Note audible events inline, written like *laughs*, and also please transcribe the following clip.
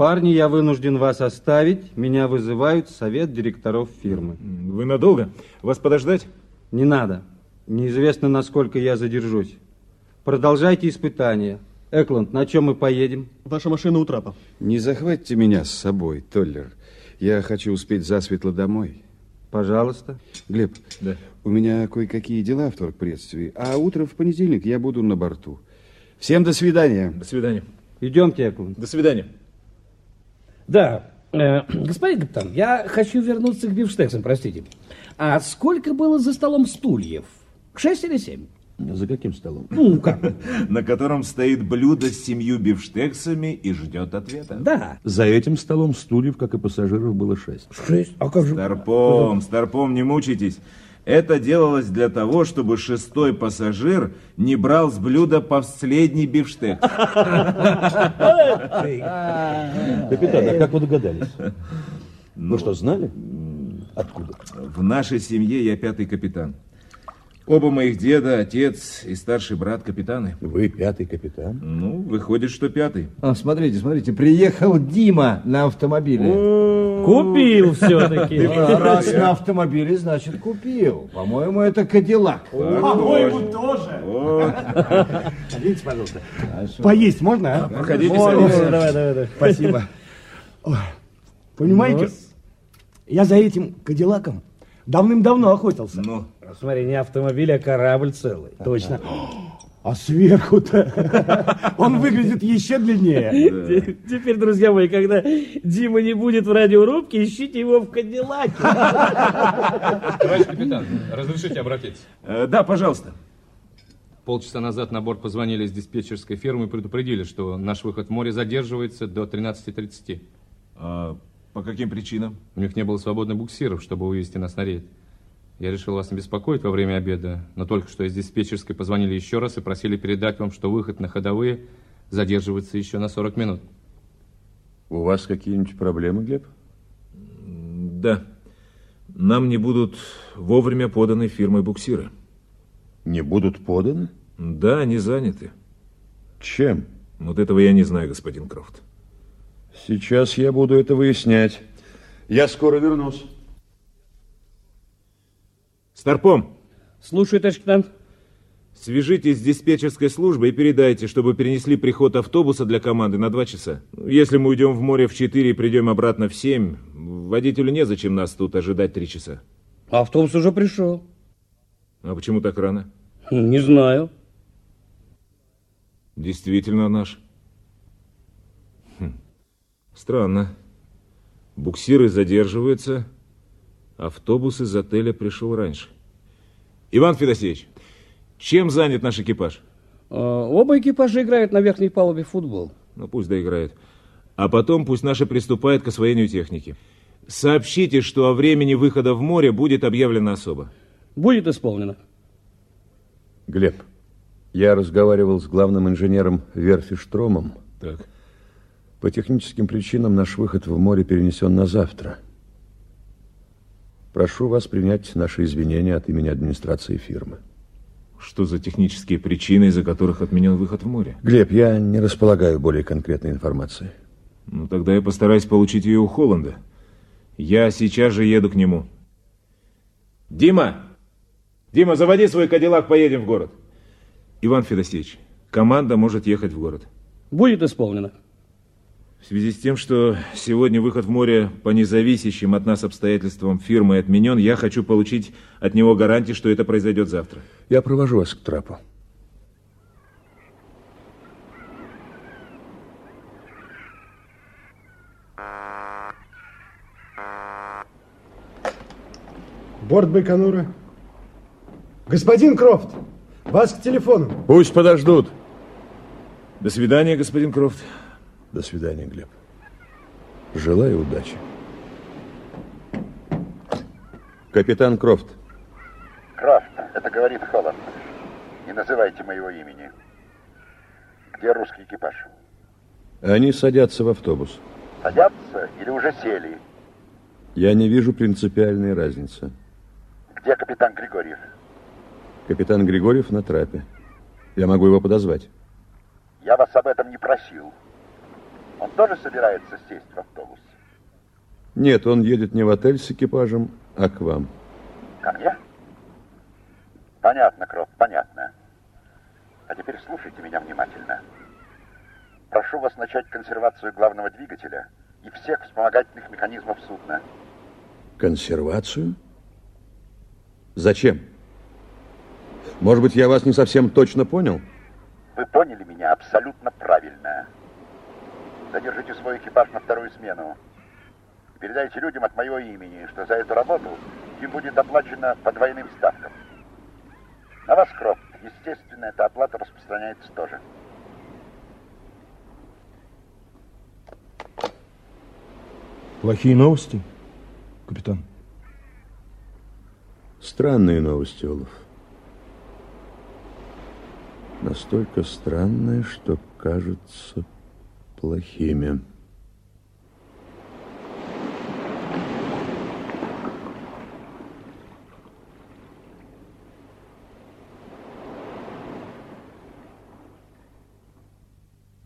Парни, я вынужден вас оставить. Меня вызывают в совет директоров фирмы. Вы надолго? Вас подождать? Не надо. Неизвестно, насколько я задержусь. Продолжайте испытания. Экланд, на чем мы поедем? Ваша машина у трапа. Не захватите меня с собой, Толлер. Я хочу успеть засветло домой. Пожалуйста. Глеб, Да. у меня кое-какие дела в торгпредстве, а утром в понедельник я буду на борту. Всем до свидания. До свидания. Идемте, Экланд. До свидания. Да, э, *clears throat* господин капитан, я хочу вернуться к бифштексам, простите. А сколько было за столом стульев? Шесть или семь? За каким столом? Ну, как? *laughs* На котором стоит блюдо с семью бифштексами и ждет ответа. Да. За этим столом стульев, как и пассажиров, было шесть. Шесть? А как же... Старпом, старпом, не мучайтесь. Это делалось для того, чтобы шестой пассажир не брал с блюда последний бифштекс. *laughs* Капитан, а как вы догадались? Вы что, знали? Откуда? В нашей семье я пятый капитан. Оба моих деда, отец и старший брат капитаны. Вы пятый капитан? Ну, выходит, что пятый. А, смотрите, смотрите, приехал Дима на автомобиле. Купил все-таки. А, Раз на автомобиле, значит, купил. По-моему, это Кадиллак. По-моему, тоже. *laughs* Садитесь, пожалуйста. Поесть можно, а? Проходите, садитесь. Давай, давай, давай. Спасибо. Понимаете, я за этим Кадиллаком давным-давно охотился. Ну, Смотри, не автомобиль, а корабль целый. Точно. А сверху-то *laughs* он выглядит еще длиннее. *laughs* Теперь, друзья мои, когда Дима не будет в радиорубке, ищите его в Кадиллаке. *laughs* Товарищ капитан, разрешите обратиться? э, да, пожалуйста. Полчаса назад на борт позвонили из диспетчерской фирмы и предупредили, что наш выход в море задерживается до 13.30. По каким причинам? У них не было свободных буксиров, чтобы вывести нас на рейд. Я решил вас не беспокоить во время обеда, но только что из диспетчерской позвонили еще раз и просили передать вам, что выход на ходовые задерживается еще на 40 минут. У вас какие-нибудь проблемы, Глеб? Да. Нам не будут вовремя поданы фирмой буксиры. Не будут поданы? Да, они заняты. Чем? Вот этого я не знаю, господин Крофт. Сейчас я буду это выяснять. Я скоро вернусь. Старпом, Слушаю, товарищ капитан. свяжитесь с диспетчерской службой и передайте, чтобы перенесли приход автобуса для команды на два часа. Если мы уйдем в море в 4 и придем обратно в 7, водителю незачем нас тут ожидать три часа. Автобус уже пришел. А почему так рано? Не знаю. Действительно наш. Странно. Буксиры задерживаются, автобус из отеля пришел раньше. Иван Федосеевич, чем занят наш экипаж? А, Оба экипажа играют на верхней палубе в футбол. Ну, пусть доиграют. А потом пусть наши приступают к освоению техники. Сообщите, что о времени выхода в море будет объявлено особо. Будет исполнено. Глеб, я разговаривал с главным инженером верфи Штромом. Так. По техническим причинам наш выход в море перенесен на завтра. Прошу вас принять наши извинения от имени администрации фирмы. Что за технические причины, из-за которых отменен выход в море? Глеб, я не располагаю более конкретной информацией. Ну, тогда я постараюсь получить ее у Холланда. Я сейчас же еду к нему. Дима! Дима, заводи свой кадиллак, поедем в город. Иван Федосеевич, команда может ехать в город. Будет исполнено. В связи с тем, что сегодня выход в море по независящим от нас обстоятельствам фирмы отменен, я хочу получить от него гарантии, что это произойдет завтра. Я провожу вас к трапу. Борт Байконура. Господин Крофт, вас к телефону. Пусть подождут. До свидания, господин Крофт. До свидания, Глеб. Желаю удачи. Капитан Крофт. Крафт, это говорит Холланд. Не называйте моего имени. Где русский экипаж? Они садятся в автобус. Садятся или уже сели? Я не вижу принципиальной разницы. Где капитан Григорьев? Капитан Григорьев на трапе. Я могу его подозвать. Я вас об этом не просил. Он тоже собирается сесть в автобус? Нет, он едет не в отель с экипажем, а к вам. Ко мне? Понятно, Крофт, понятно. А теперь слушайте меня внимательно. Прошу вас начать консервацию главного двигателя и всех вспомогательных механизмов судна. Консервацию? Зачем? Может быть, я вас не совсем точно понял? Вы поняли меня абсолютно правильно. Задержите свой экипаж на вторую смену. Передайте людям от моего имени, что за эту работу им будет оплачено по двойным ставкам. На вас, Крофт, естественно, эта оплата распространяется тоже. Плохие новости, капитан? Странные новости, Олаф. Настолько странные, что кажутся плохими.